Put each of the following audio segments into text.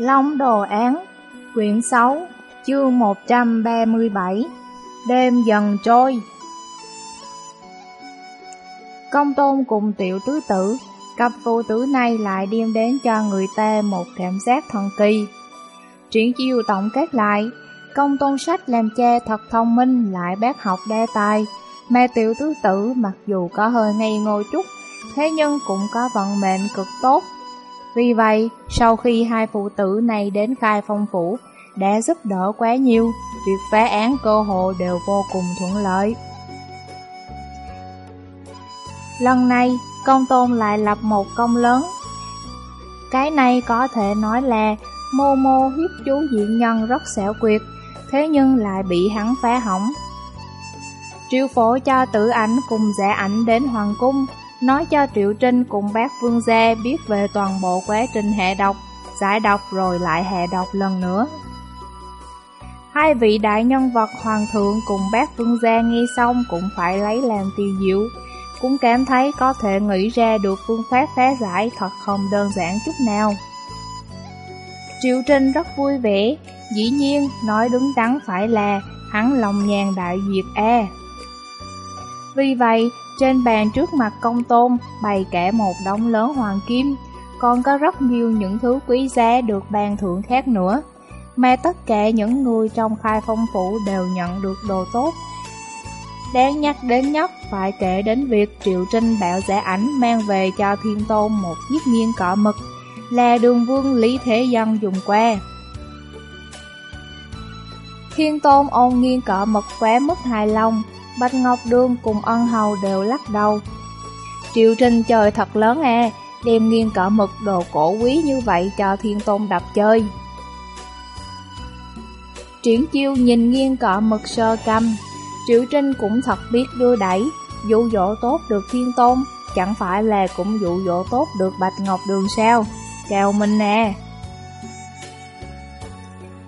Long Đồ Án Quyển 6 Chương 137 Đêm dần trôi. Công tôn cùng tiểu tứ tử Cặp phụ tử này lại đem đến cho người ta một cảm giác thần kỳ. Triển chiêu tổng kết lại Công tôn sách làm cha thật thông minh lại bác học đa tài Mà tiểu tứ tử mặc dù có hơi ngây ngô chút Thế nhưng cũng có vận mệnh cực tốt. Vì vậy, sau khi hai phụ tử này đến khai phong phủ, đã giúp đỡ quá nhiều, việc phá án cơ hội đều vô cùng thuận lợi. Lần này, công tôn lại lập một công lớn. Cái này có thể nói là mô mô hiếp chú diện nhân rất xẻo quyệt, thế nhưng lại bị hắn phá hỏng. Triệu phổ cho tử ảnh cùng giả ảnh đến hoàng cung, nói cho Triệu Trinh cùng bác Vương Gia biết về toàn bộ quá trình hệ độc, giải độc rồi lại hệ độc lần nữa. Hai vị đại nhân vật hoàng thượng cùng bác Vương Gia nghe xong cũng phải lấy làm tiêu diệu, cũng cảm thấy có thể nghĩ ra được phương pháp phá giải thật không đơn giản chút nào. Triệu Trinh rất vui vẻ, dĩ nhiên nói đứng đắn phải là hắn lòng nhàn đại duyệt A. Vì vậy, trên bàn trước mặt công tôn bày cả một đống lớn hoàng kim, còn có rất nhiều những thứ quý giá được ban thưởng khác nữa. Mà tất cả những người trong khai phong phủ đều nhận được đồ tốt. Đáng nhắc đến nhất phải kể đến việc Triệu Trinh bạo giả ảnh mang về cho Thiên Tôn một chiếc nghiêng cọ mực, là đường vương Lý Thế Dân dùng qua. Thiên Tôn ôn nghiêng cọ mực quá mức hài lòng, Bạch Ngọc đương cùng ân hầu đều lắc đầu. Triệu Trinh trời thật lớn à, đem nghiêng cọ mực đồ cổ quý như vậy cho thiên tôn đập chơi. Triển chiêu nhìn nghiêng cọ mực sơ cầm Triệu Trinh cũng thật biết đưa đẩy, dụ dỗ tốt được thiên tôn, chẳng phải là cũng dụ dỗ tốt được Bạch Ngọc Đường sao, kèo mình nè.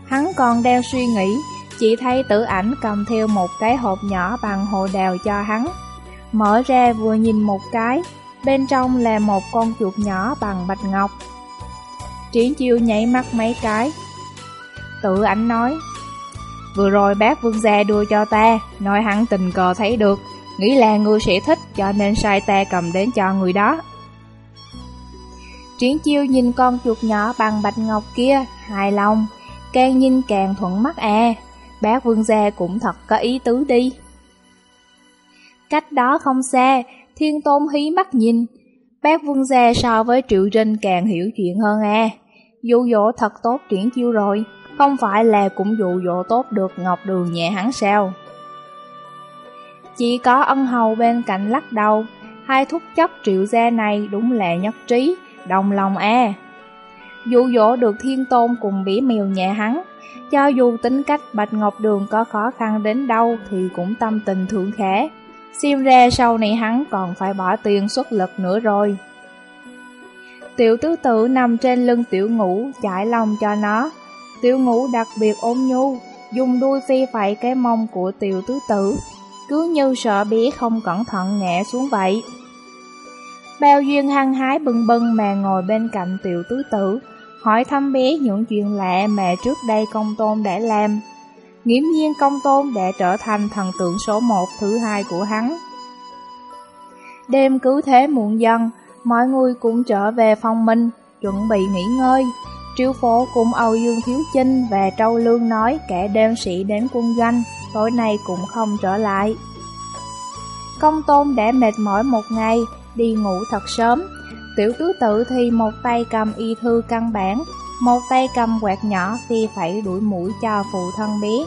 Hắn còn đang suy nghĩ, chỉ thấy tử ảnh cầm theo một cái hộp nhỏ bằng hồ đào cho hắn. Mở ra vừa nhìn một cái, bên trong là một con chuột nhỏ bằng bạch ngọc. Triển chiêu nhảy mắt mấy cái. Tự ảnh nói, Vừa rồi bác vương gia đưa cho ta, nói hắn tình cờ thấy được, nghĩ là ngươi sẽ thích cho nên sai ta cầm đến cho người đó. Triển chiêu nhìn con chuột nhỏ bằng bạch ngọc kia, hài lòng, càng nhìn càng thuận mắt à. Bác vương gia cũng thật có ý tứ đi. Cách đó không xa, thiên tôn hí mắt nhìn. Bác vương gia so với triệu rinh càng hiểu chuyện hơn à. Dụ dỗ thật tốt triển chiêu rồi, không phải là cũng dụ dỗ tốt được ngọc đường nhẹ hắn sao. Chỉ có ân hầu bên cạnh lắc đầu, hai thúc chấp triệu gia này đúng là nhất trí, đồng lòng à. Dụ dỗ được thiên tôn cùng bỉ mèo nhẹ hắn, cho dù tính cách Bạch Ngọc Đường có khó khăn đến đâu thì cũng tâm tình thượng khẽ. Xem ra sau này hắn còn phải bỏ tiền xuất lực nữa rồi. Tiểu tứ tử nằm trên lưng tiểu ngũ chải lòng cho nó. Tiểu ngũ đặc biệt ôm nhu, dùng đuôi phi phẩy cái mông của tiểu tứ tử, cứ như sợ bé không cẩn thận ngã xuống vậy. Bao duyên hăng hái bừng bừng mà ngồi bên cạnh tiểu tứ tử, hỏi thăm bé những chuyện lạ mà trước đây công tôn đã làm. Nghiễm nhiên công tôn đã trở thành thần tượng số một thứ hai của hắn. Đêm cứ thế muộn dần, mọi người cũng trở về phòng mình, chuẩn bị nghỉ ngơi triệu phố cùng Âu Dương Thiếu Chinh và Trâu Lương nói kẻ đêm sĩ đến quân doanh, tối nay cũng không trở lại. Công tôn đã mệt mỏi một ngày, đi ngủ thật sớm, Tiểu tứ tự thì một tay cầm y thư căn bản, một tay cầm quạt nhỏ thì phải đuổi mũi cho phụ thân bé.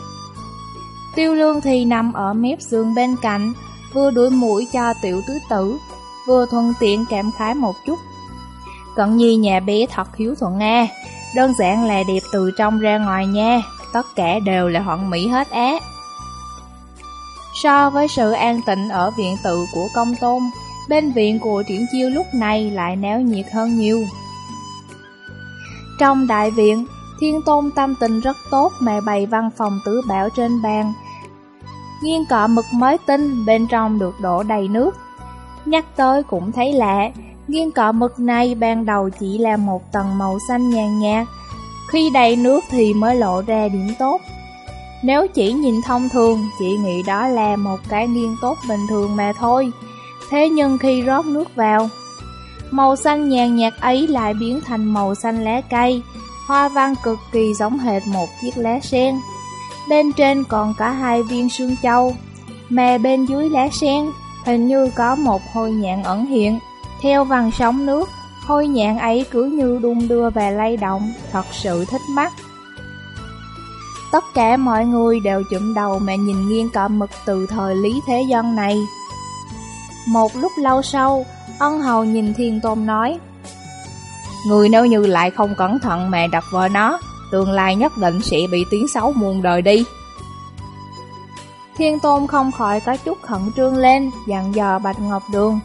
Tiêu lương thì nằm ở mép giường bên cạnh, vừa đuổi mũi cho tiểu tứ tử, vừa thuận tiện cảm khái một chút. Cận nhi nhà bé thật hiếu thuận nghe đơn giản là đẹp từ trong ra ngoài nha, tất cả đều là hoạn mỹ hết á. So với sự an tịnh ở viện tự của công tôn, bên viện của triển chiêu lúc này lại náo nhiệt hơn nhiều. Trong đại viện, thiên tôn tâm tình rất tốt mà bày văn phòng tứ bảo trên bàn. Nghiên cọ mực mới tinh, bên trong được đổ đầy nước. Nhắc tới cũng thấy lạ, nghiên cọ mực này ban đầu chỉ là một tầng màu xanh nhàn nhạt, khi đầy nước thì mới lộ ra điểm tốt. Nếu chỉ nhìn thông thường, chị nghĩ đó là một cái nghiêng tốt bình thường mà thôi. Thế nhưng khi rót nước vào, màu xanh nhàn nhạt ấy lại biến thành màu xanh lá cây, hoa văn cực kỳ giống hệt một chiếc lá sen. Bên trên còn cả hai viên sương châu, mà bên dưới lá sen hình như có một hôi nhạn ẩn hiện. Theo vằn sóng nước, hôi nhạn ấy cứ như đung đưa và lay động, thật sự thích mắt. Tất cả mọi người đều chụm đầu mà nhìn nghiêng cọ mực từ thời Lý Thế Dân này. Một lúc lâu sau, ân hầu nhìn thiên tôn nói Người nếu như lại không cẩn thận mà đập vợ nó, tương lai nhất định sẽ bị tiếng xấu muôn đời đi. Thiên tôn không khỏi có chút khẩn trương lên, dặn dò Bạch Ngọc Đường.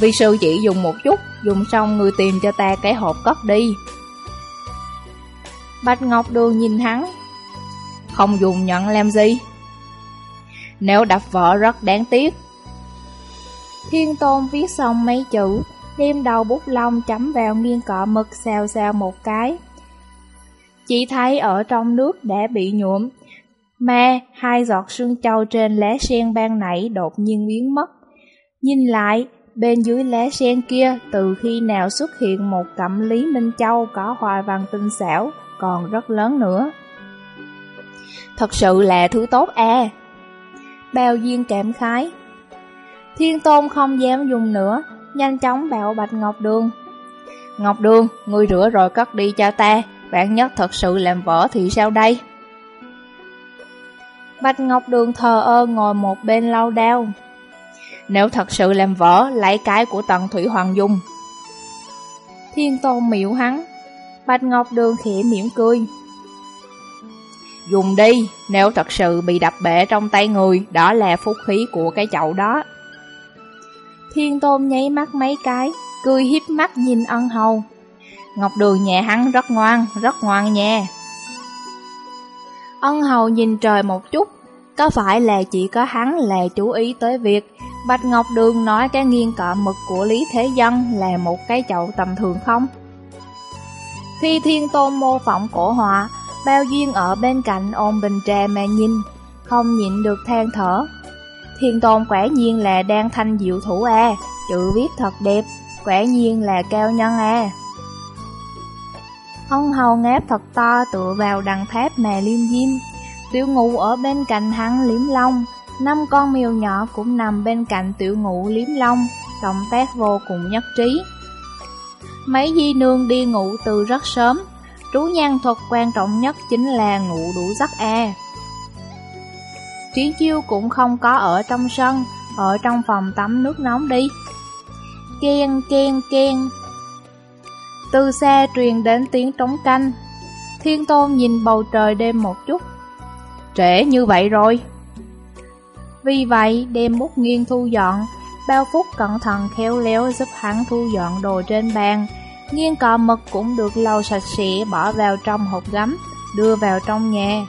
Vi sư chỉ dùng một chút, dùng xong người tìm cho ta cái hộp cất đi. Bạch Ngọc Đường nhìn hắn Không dùng nhận làm gì. Nếu đập vỡ rất đáng tiếc. Thiên Tôn viết xong mấy chữ Đem đầu bút lông chấm vào nghiêng cọ mực xào xào một cái. Chỉ thấy ở trong nước đã bị nhuộm Mà hai giọt sương châu trên lá sen ban nãy đột nhiên biến mất. Nhìn lại, bên dưới lá sen kia từ khi nào xuất hiện một cẩm lý minh châu có hoa văn tinh xảo còn rất lớn nữa. Thật sự là thứ tốt à. Bao duyên cảm khái. Thiên tôn không dám dùng nữa, nhanh chóng bảo Bạch Ngọc Đường. Ngọc Đường, ngươi rửa rồi cất đi cho ta, bạn nhất thật sự làm vỡ thì sao đây? Bạch Ngọc Đường thờ ơ ngồi một bên lau đao. Nếu thật sự làm vỡ, lấy cái của tận Thủy Hoàng Dung. Thiên Tôn miệu hắn, Bạch Ngọc Đường khẽ mỉm cười. Dùng đi, nếu thật sự bị đập bể trong tay người, đó là phúc khí của cái chậu đó. Thiên Tôn nháy mắt mấy cái, cười hiếp mắt nhìn ân hầu. Ngọc Đường nhẹ hắn rất ngoan, rất ngoan nha. Ân hầu nhìn trời một chút, có phải là chỉ có hắn là chú ý tới việc Bạch Ngọc Đường nói cái nghiêng cọ mực của Lý Thế Dân là một cái chậu tầm thường không? Khi thiên tôn mô phỏng cổ họa, bao duyên ở bên cạnh ôm bình trà mà nhìn, không nhịn được than thở. Thiên tôn quả nhiên là đang thanh diệu thủ à, chữ viết thật đẹp, quả nhiên là cao nhân à. Ông hầu ngáp thật to tựa vào đằng tháp mà liêm diêm, tiểu ngụ ở bên cạnh hắn liếm long năm con mèo nhỏ cũng nằm bên cạnh tiểu ngụ liếm lông, động tác vô cùng nhất trí. Mấy di nương đi ngủ từ rất sớm, trú nhan thuật quan trọng nhất chính là ngủ đủ giấc e. Triển chiêu cũng không có ở trong sân, ở trong phòng tắm nước nóng đi. Ken ken ken. Từ xa truyền đến tiếng trống canh. Thiên tôn nhìn bầu trời đêm một chút. Trễ như vậy rồi. Vì vậy, đêm bút nghiêng thu dọn, Bao phút cẩn thận khéo léo giúp hắn thu dọn đồ trên bàn. Nghiên cọ mực cũng được lau sạch sẽ bỏ vào trong hộp gấm, đưa vào trong nhà.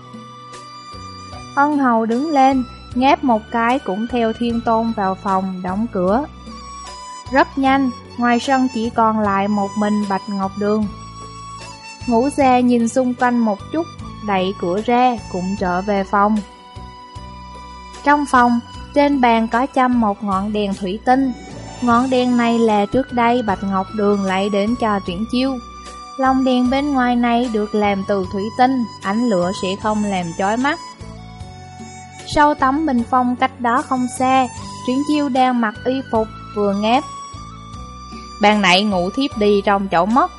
Ân hầu đứng lên, ngáp một cái cũng theo thiên tôn vào phòng, đóng cửa. Rất nhanh, ngoài sân chỉ còn lại một mình Bạch Ngọc Đường. Ngũ gia nhìn xung quanh một chút, đẩy cửa ra, cũng trở về phòng. Trong phòng, trên bàn có châm một ngọn đèn thủy tinh. Ngọn đèn này là trước đây Bạch Ngọc Đường lại đến cho triển chiêu. Lồng đèn bên ngoài này được làm từ thủy tinh, ánh lửa sẽ không làm chói mắt. Sau tấm bình phong cách đó không xa, triển chiêu đang mặc y phục, vừa ngáp. Ban nãy ngủ thiếp đi trong chỗ mất.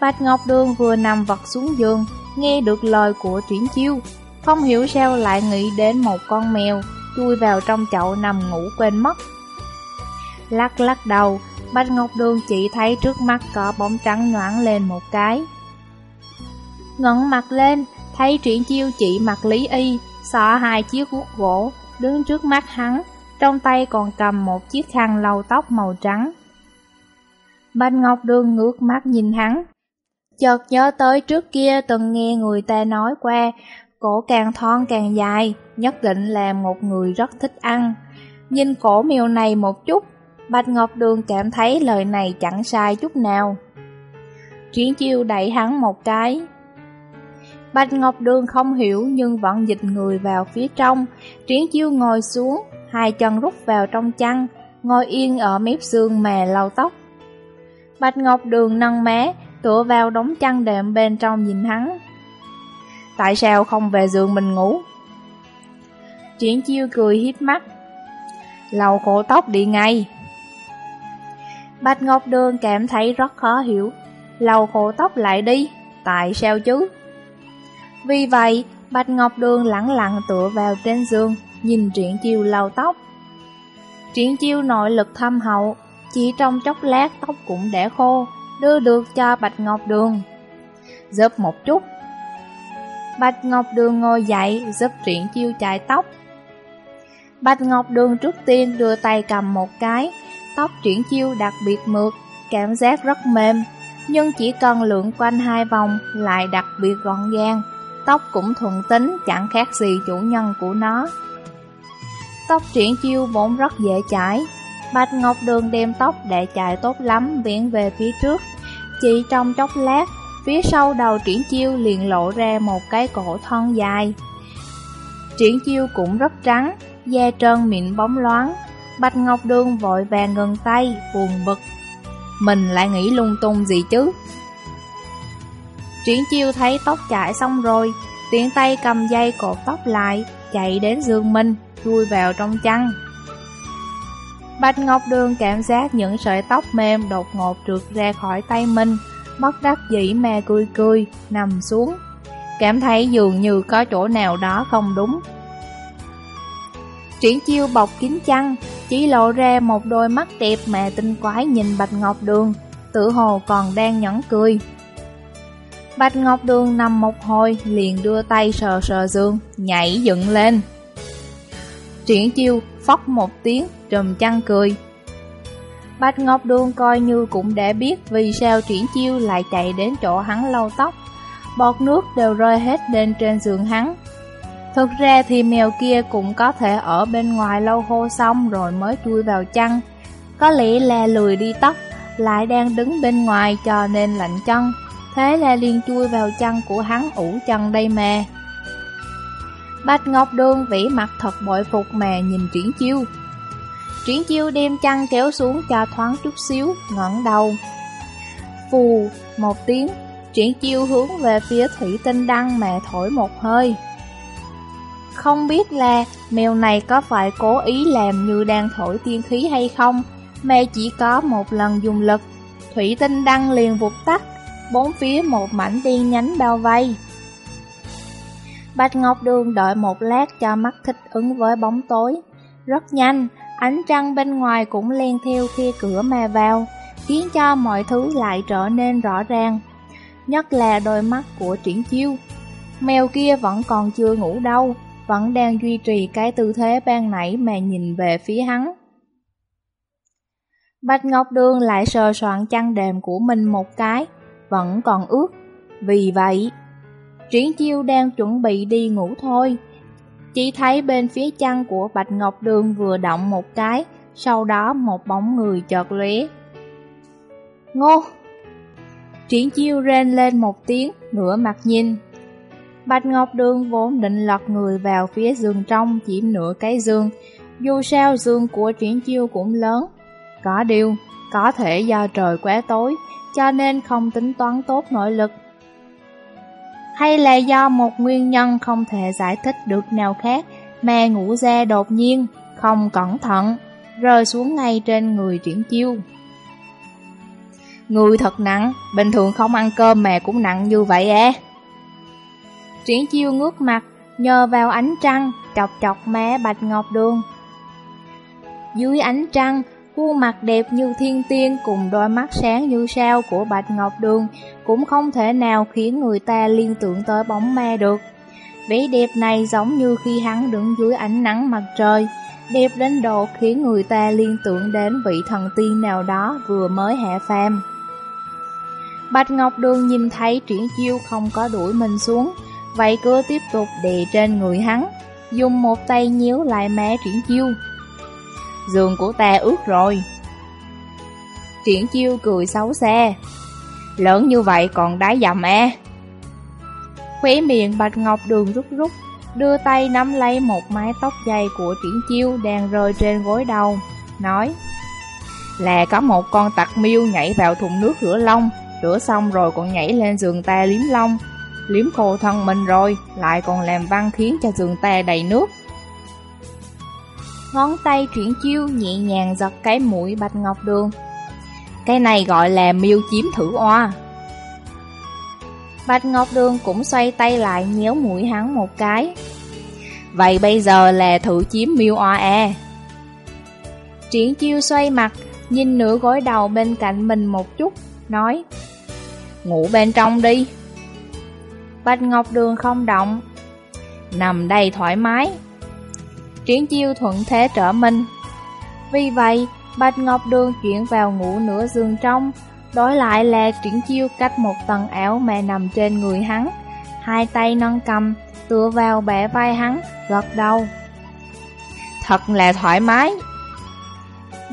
Bạch Ngọc Đường vừa nằm vật xuống giường, nghe được lời của triển chiêu, không hiểu sao lại nghĩ đến một con mèo Chui vào trong chậu nằm ngủ quên mất Lắc lắc đầu Bạch Ngọc Đường chỉ thấy trước mắt có bóng trắng nhoảng lên một cái ngẩng mặt lên Thấy triển chiêu chị mặc lý y xỏ hai chiếc guốc gỗ, đứng trước mắt hắn, trong tay còn cầm một chiếc khăn lau tóc màu trắng. Bạch Ngọc Đường ngước mắt nhìn hắn, chợt nhớ tới trước kia từng nghe người ta nói qua, cổ càng thon càng dài, nhất định là một người rất thích ăn. Nhìn cổ mèo này một chút, Bạch Ngọc Đường cảm thấy lời này chẳng sai chút nào. Triển chiêu đẩy hắn một cái. Bạch Ngọc Đường không hiểu nhưng vẫn dịch người vào phía trong. Triển chiêu ngồi xuống, hai chân rút vào trong chăn, ngồi yên ở mép xương mà lau tóc. Bạch Ngọc Đường nâng mé, tựa vào đống chăn đệm bên trong nhìn hắn. Tại sao không về giường mình ngủ? Triển chiêu cười hiếp mắt. lầu khổ tóc đi ngay. Bạch Ngọc Đường cảm thấy rất khó hiểu. lầu khổ tóc lại đi, tại sao chứ? Vì vậy, Bạch Ngọc Đường lặng lặng tựa vào trên giường, nhìn Triển Chiêu lau tóc. Triển Chiêu nội lực thâm hậu, chỉ trong chốc lát tóc cũng đã khô, đưa được cho Bạch Ngọc Đường. Giúp một chút. Bạch Ngọc Đường ngồi dậy giúp Triển Chiêu chải tóc. Bạch Ngọc Đường trước tiên đưa tay cầm một cái, tóc Triển Chiêu đặc biệt mượt, cảm giác rất mềm, nhưng chỉ cần lượn quanh hai vòng lại đặc biệt gọn gàng, tóc cũng thuận tính chẳng khác gì chủ nhân của nó. Tóc Triển Chiêu vốn rất dễ chải, Bạch Ngọc Đường đem tóc để chạy tốt lắm viễn về phía trước. Chỉ trong chốc lát, phía sau đầu triển chiêu liền lộ ra một cái cổ thon dài. Triển chiêu cũng rất trắng, da trơn mịn bóng loáng. Bạch Ngọc Đường vội vàng ngừng tay, buồn bực. Mình lại nghĩ lung tung gì chứ? Triển chiêu thấy tóc chạy xong rồi, tiện tay cầm dây cột tóc lại, chạy đến giường mình, chui vào trong chăn. Bạch Ngọc Đường cảm giác những sợi tóc mềm đột ngột trượt ra khỏi tay mình, bất đắc dĩ me cười cười, nằm xuống. Cảm thấy dường như có chỗ nào đó không đúng. Triển chiêu bọc kín chăn, chỉ lộ ra một đôi mắt đẹp mà tinh quái nhìn Bạch Ngọc Đường, tự hồ còn đang nhẫn cười. Bạch Ngọc Đường nằm một hồi, liền đưa tay sờ sờ giường, nhảy dựng lên. Triển chiêu phóc một tiếng, trùm chăn cười. Bạch Ngọc Đường coi như cũng đã biết vì sao triển chiêu lại chạy đến chỗ hắn lau tóc. Bọt nước đều rơi hết lên trên giường hắn. Thực ra thì mèo kia cũng có thể ở bên ngoài lâu hô xong rồi mới chui vào chăn. Có lẽ là lười đi tóc, lại đang đứng bên ngoài cho nên lạnh chân. Thế là liền chui vào chăn của hắn ủ chân đây mà. Bạch Ngọc Đường vĩ mặt thật bội phục mà nhìn Triển Chiêu. Triển Chiêu đem chăn kéo xuống cho thoáng chút xíu, ngẩng đầu. Phù, một tiếng, Triển Chiêu hướng về phía thủy tinh đăng mẹ thổi một hơi. Không biết là mèo này có phải cố ý làm như đang thổi tiên khí hay không, mẹ chỉ có một lần dùng lực. Thủy tinh đăng liền vụt tắt, bốn phía một mảnh đen nhánh bao vây. Bạch Ngọc Đường đợi một lát cho mắt thích ứng với bóng tối. Rất nhanh, ánh trăng bên ngoài cũng len theo khe cửa mà vào, khiến cho mọi thứ lại trở nên rõ ràng. Nhất là đôi mắt của triển chiêu. Mèo kia vẫn còn chưa ngủ đâu, vẫn đang duy trì cái tư thế ban nãy mà nhìn về phía hắn. Bạch Ngọc Đường lại sờ soạn chăn đệm của mình một cái, vẫn còn ướt. Vì vậy, Triển chiêu đang chuẩn bị đi ngủ thôi. Chỉ thấy bên phía chăn của Bạch Ngọc Đường vừa động một cái, sau đó một bóng người chợt lóe. Ngô! Triển chiêu rên lên một tiếng, nửa mặt nhìn. Bạch Ngọc Đường vốn định lật người vào phía giường trong, chiếm nửa cái giường. Dù sao giường của triển chiêu cũng lớn. Có điều, có thể do trời quá tối, cho nên không tính toán tốt nội lực hay là do một nguyên nhân không thể giải thích được nào khác mà ngủ ra đột nhiên, không cẩn thận, rơi xuống ngay trên người triển chiêu. Người thật nặng, bình thường không ăn cơm mà cũng nặng như vậy à. Triển chiêu ngước mặt, nhờ vào ánh trăng, chọc chọc má bạch ngọc đường. Dưới ánh trăng, Khuôn mặt đẹp như thiên tiên cùng đôi mắt sáng như sao của Bạch Ngọc Đường cũng không thể nào khiến người ta liên tưởng tới bóng ma được. Vẻ đẹp này giống như khi hắn đứng dưới ánh nắng mặt trời, đẹp đến độ khiến người ta liên tưởng đến vị thần tiên nào đó vừa mới hạ phàm. Bạch Ngọc Đường nhìn thấy triển chiêu không có đuổi mình xuống, vậy cứ tiếp tục đè trên người hắn, dùng một tay nhíu lại má triển chiêu. Giường của ta ướt rồi. Triển chiêu cười xấu xa. Lớn như vậy còn đái dầm à. Khóe miệng Bạch Ngọc Đường rút rút, đưa tay nắm lấy một mái tóc dày của triển chiêu đang rơi trên gối đầu, nói Là có một con tặc miêu nhảy vào thùng nước rửa lông, rửa xong rồi còn nhảy lên giường ta liếm lông, liếm khô thân mình rồi, lại còn làm văn khiến cho giường ta đầy nước. Ngón tay chuyển chiêu nhẹ nhàng giật cái mũi Bạch Ngọc Đường. Cái này gọi là miêu chiếm thử oa. Bạch Ngọc Đường cũng xoay tay lại nhéo mũi hắn một cái. Vậy bây giờ là thử chiếm miêu oa e. Triển chiêu xoay mặt, nhìn nửa gối đầu bên cạnh mình một chút, nói Ngủ bên trong đi. Bạch Ngọc Đường không động, nằm đây thoải mái. Triển chiêu thuận thế trở mình. Vì vậy, Bạch Ngọc Đường chuyển vào ngủ nửa giường trong, đối lại là triển chiêu cách một tầng áo mà nằm trên người hắn. Hai tay nâng cầm, tựa vào bẻ vai hắn, gật đầu. Thật là thoải mái.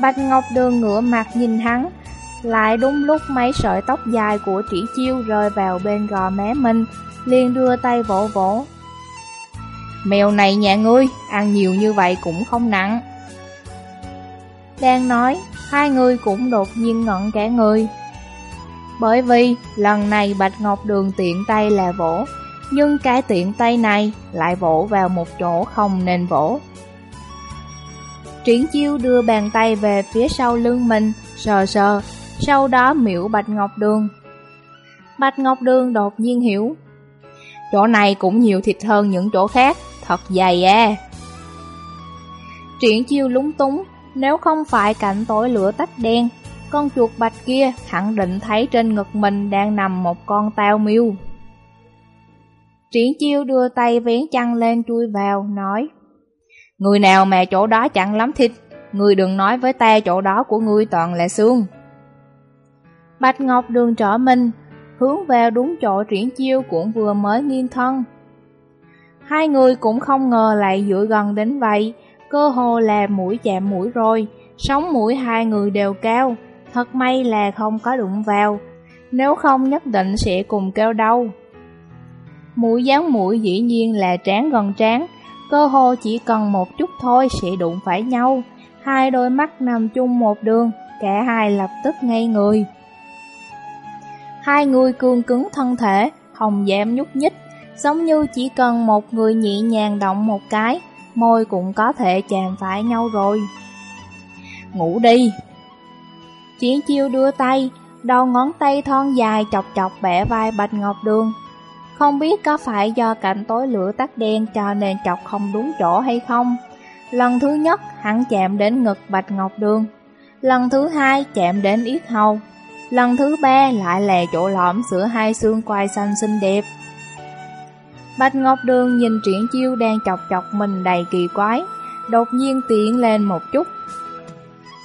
Bạch Ngọc Đường ngửa mặt nhìn hắn, lại đúng lúc mấy sợi tóc dài của triển chiêu rơi vào bên gò má mình, liền đưa tay vỗ vỗ. Mèo này nhà ngươi, ăn nhiều như vậy cũng không nặng. Đang nói, hai người cũng đột nhiên ngẩn cả người. Bởi vì lần này Bạch Ngọc Đường tiện tay là vỗ, nhưng cái tiện tay này lại vỗ vào một chỗ không nên vỗ. Triển chiêu đưa bàn tay về phía sau lưng mình, sờ sờ, sau đó miễu Bạch Ngọc Đường. Bạch Ngọc Đường đột nhiên hiểu, chỗ này cũng nhiều thịt hơn những chỗ khác, thật dày à. Triển chiêu lúng túng, nếu không phải cạnh tối lửa tách đen, con chuột bạch kia khẳng định thấy trên ngực mình đang nằm một con tao miêu. Triển chiêu đưa tay vén chăn lên chui vào, nói Người nào mà chỗ đó chẳng lắm thịt, người đừng nói với ta chỗ đó của ngươi toàn là xương. Bạch Ngọc đường trở mình, hướng vào đúng chỗ triển chiêu cũng vừa mới nghiêng thân. Hai người cũng không ngờ lại dựa gần đến vậy, cơ hồ là mũi chạm mũi rồi, sống mũi hai người đều cao, thật may là không có đụng vào, nếu không nhất định sẽ cùng kêu đau. Mũi dán mũi dĩ nhiên là trán gần trán, cơ hồ chỉ cần một chút thôi sẽ đụng phải nhau, hai đôi mắt nằm chung một đường, cả hai lập tức ngây người. Hai người cương cứng thân thể, không dám nhúc nhích, giống như chỉ cần một người nhẹ nhàng động một cái, môi cũng có thể chạm phải nhau rồi. Ngủ đi! Chiến chiêu đưa tay, đầu ngón tay thon dài chọc chọc bẻ vai Bạch Ngọc Đường. Không biết có phải do cạnh tối lửa tắt đen cho nên chọc không đúng chỗ hay không. Lần thứ nhất hắn chạm đến ngực Bạch Ngọc Đường. Lần thứ hai chạm đến yết hầu. Lần thứ ba lại là chỗ lõm giữa hai xương quai xanh xinh đẹp. Bạch Ngọc Đường nhìn Triển Chiêu đang chọc chọc mình đầy kỳ quái, đột nhiên tiện lên một chút.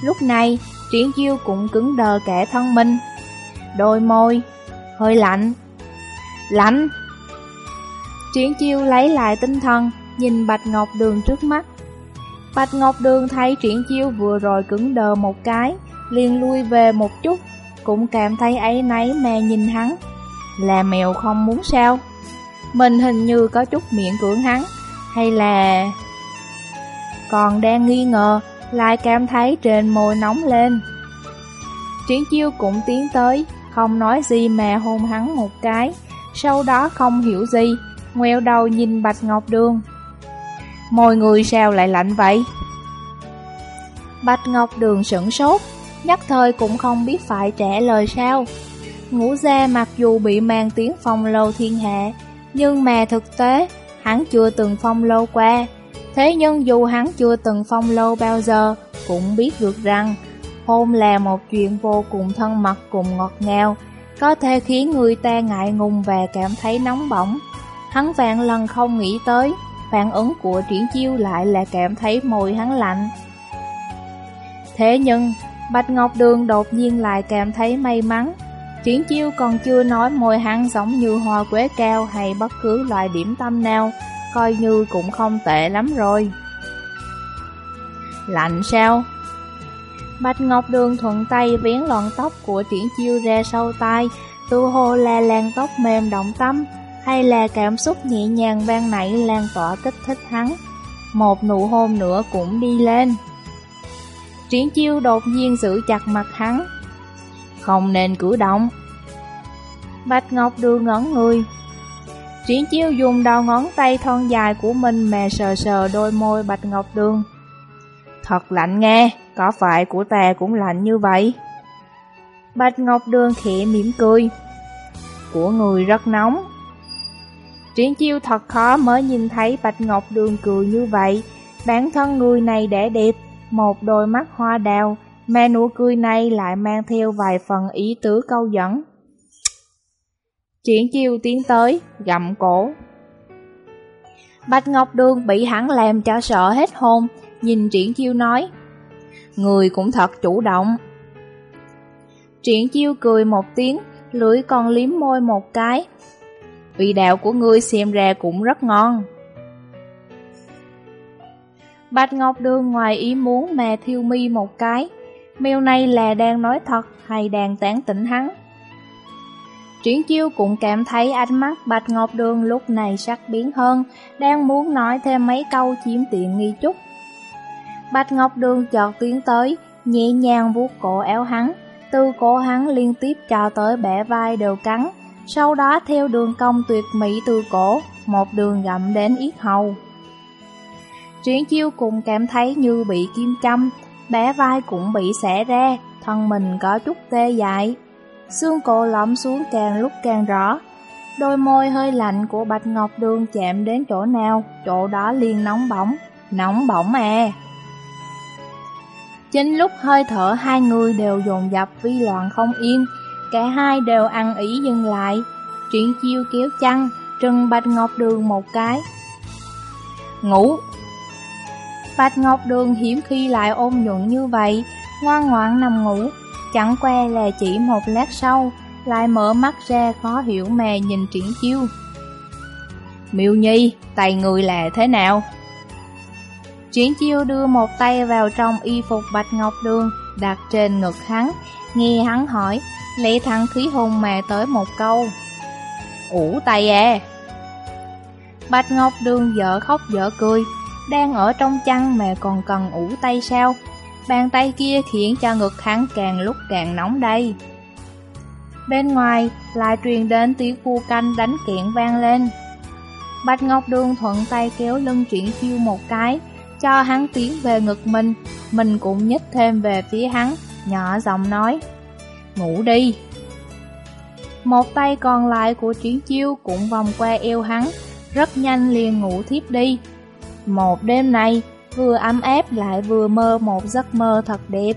Lúc này, Triển Chiêu cũng cứng đờ kẻ thân mình. Đôi môi, hơi lạnh. Lạnh! Triển Chiêu lấy lại tinh thần, nhìn Bạch Ngọc Đường trước mắt. Bạch Ngọc Đường thấy Triển Chiêu vừa rồi cứng đờ một cái, liền lui về một chút, cũng cảm thấy ấy nấy mà nhìn hắn. Là mèo không muốn sao? Mình hình như có chút miệng cưỡng hắn. Hay là... Còn đang nghi ngờ, Lại cảm thấy trên môi nóng lên. Triển chiêu cũng tiến tới, Không nói gì mà hôn hắn một cái. Sau đó không hiểu gì, Ngoeo đầu nhìn Bạch Ngọc Đường. Môi người sao lại lạnh vậy? Bạch Ngọc Đường sửng sốt, Nhất thời cũng không biết phải trả lời sao. Ngũ gia mặc dù bị mang tiếng phong lâu thiên hạ nhưng mà thực tế, hắn chưa từng phong lâu qua. Thế nhưng dù hắn chưa từng phong lâu bao giờ, cũng biết được rằng hôn là một chuyện vô cùng thân mật cùng ngọt ngào, có thể khiến người ta ngại ngùng và cảm thấy nóng bỏng. Hắn vạn lần không nghĩ tới, phản ứng của triển chiêu lại là cảm thấy môi hắn lạnh. Thế nhưng, Bạch Ngọc Đường đột nhiên lại cảm thấy may mắn. Triển chiêu còn chưa nói môi hắn giống như hoa quế cao hay bất cứ loại điểm tâm nào, coi như cũng không tệ lắm rồi. Lạnh sao? Bạch Ngọc Đường thuận tay vén lọn tóc của triển chiêu ra sau tai, tự hồ là làn tóc mềm động tâm, hay là cảm xúc nhẹ nhàng ban nảy lan tỏa kích thích hắn. Một nụ hôn nữa cũng đi lên. Triển chiêu đột nhiên giữ chặt mặt hắn. Không nên cử động. Bạch Ngọc Đường ngẩn người. Triển chiêu dùng đầu ngón tay thon dài của mình mà sờ sờ đôi môi Bạch Ngọc Đường. Thật lạnh nghe, có phải của ta cũng lạnh như vậy? Bạch Ngọc Đường khẽ mỉm cười. Của người rất nóng. Triển chiêu thật khó mới nhìn thấy Bạch Ngọc Đường cười như vậy. Bản thân người này để đẹp, một đôi mắt hoa đào, mà nụ cười này lại mang theo vài phần ý tứ câu dẫn. Triển chiêu tiến tới, gặm cổ. Bạch Ngọc Đường bị hắn làm cho sợ hết hồn, nhìn Triển chiêu nói. Người cũng thật chủ động. Triển chiêu cười một tiếng, lưỡi còn liếm môi một cái. Vị đạo của ngươi xem ra cũng rất ngon. Bạch Ngọc Đường ngoài ý muốn mà thiêu mi một cái. Mèo này là đang nói thật hay đang tán tỉnh hắn? Triển chiêu cũng cảm thấy ánh mắt Bạch Ngọc Đường lúc này sắc biến hơn, đang muốn nói thêm mấy câu chiếm tiện nghi chút. Bạch Ngọc Đường chợt tiến tới, nhẹ nhàng vuốt cổ áo hắn, từ cổ hắn liên tiếp cho tới bẻ vai đều cắn, sau đó theo đường cong tuyệt mỹ từ cổ, một đường gặm đến yết hầu. Triển chiêu cũng cảm thấy như bị kim châm, bé vai cũng bị xẻ ra, thân mình có chút tê dại. Xương cổ lõm xuống càng lúc càng rõ. Đôi môi hơi lạnh của Bạch Ngọc Đường chạm đến chỗ nào, chỗ đó liền nóng bỏng, nóng bỏng à. Chính lúc hơi thở hai người đều dồn dập vi loạn không yên, cả hai đều ăn ý dừng lại. Triển chiêu kéo chăn, trừng Bạch Ngọc Đường một cái. Ngủ! Bạch Ngọc Đường hiếm khi lại ôm nhuận như vậy, ngoan ngoãn nằm ngủ, chẳng qua là chỉ một lát sau, lại mở mắt ra khó hiểu mè nhìn triển chiêu. Miêu Nhi, tay người là thế nào? Triển chiêu đưa một tay vào trong y phục Bạch Ngọc Đường, đặt trên ngực hắn, nghe hắn hỏi, lệ thẳng khí hùng mà tới một câu. Ủ tay à? Bạch Ngọc Đường dở khóc dở cười, đang ở trong chăn mà còn cần ủ tay sao? Bàn tay kia khiến cho ngực hắn càng lúc càng nóng đây. Bên ngoài lại truyền đến tiếng cu canh đánh kiện vang lên. Bạch Ngọc Đường thuận tay kéo lưng chuyển chiêu một cái, cho hắn tiến về ngực mình, mình cũng nhích thêm về phía hắn, nhỏ giọng nói, ngủ đi. Một tay còn lại của Triển Chiêu cũng vòng qua eo hắn, rất nhanh liền ngủ thiếp đi. Một đêm nay vừa ấm áp lại vừa mơ một giấc mơ thật đẹp.